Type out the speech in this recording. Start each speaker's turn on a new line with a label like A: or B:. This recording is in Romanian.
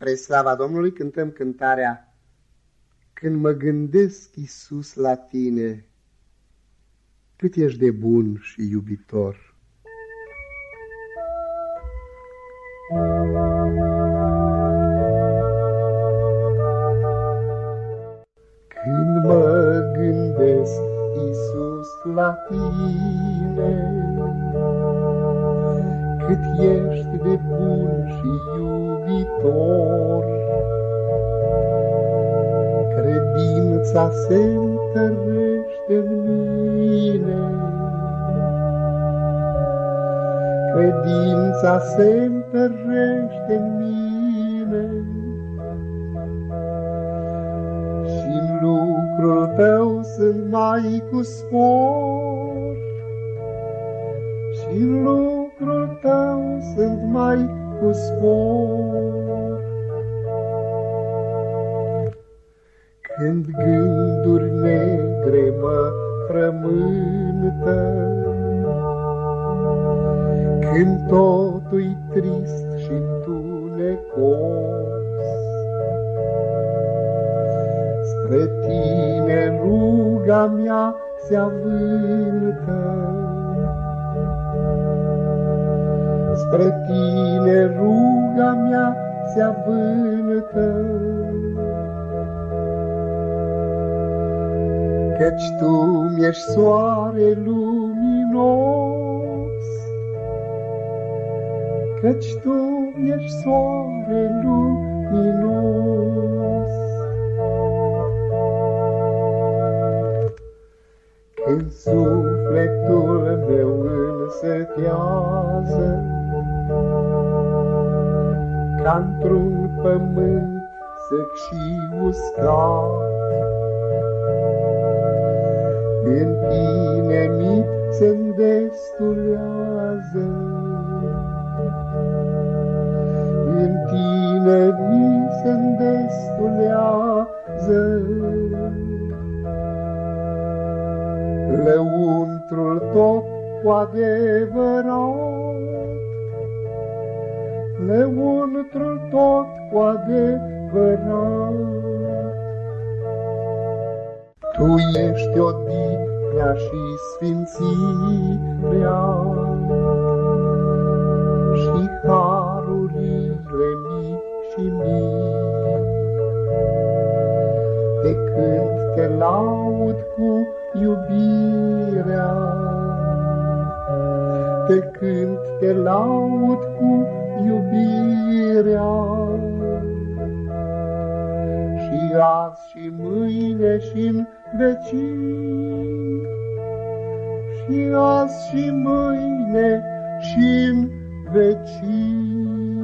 A: Spre slava Domnului cântăm cântarea Când mă gândesc, Iisus, la tine, cât ești de bun și iubitor. Când mă gândesc, Iisus, la tine, cât ești de bun și iubitor. Credința se întărește în mine, Credința se întărește în mine, și în lucrul tău sunt mai cu spor, și în lucrul lucrul tău sunt mai cu spor. Când gânduri negre mă frământă, Când totul-i trist și întunecos, Spre tine ruga mea se avântă, Spre tine ruga mea se avântă. Căci tu mi-ești soare luminos, Căci tu mi-ești soare luminos. Când sufletul meu însetează, ca într-un pământ sec și uscat. În tine mi se îndestulează, În tine mi se îndestulează. Lăuntrul tot cu adevărat, lăuntrul tot cu adevărat. Tu ești odihnea și sfințirea și harurile mici și mici. De când te laud cu iubirea, de când te laud cu iubirea. Și azi și mâine și în vecii, și azi și mâine și în vecii.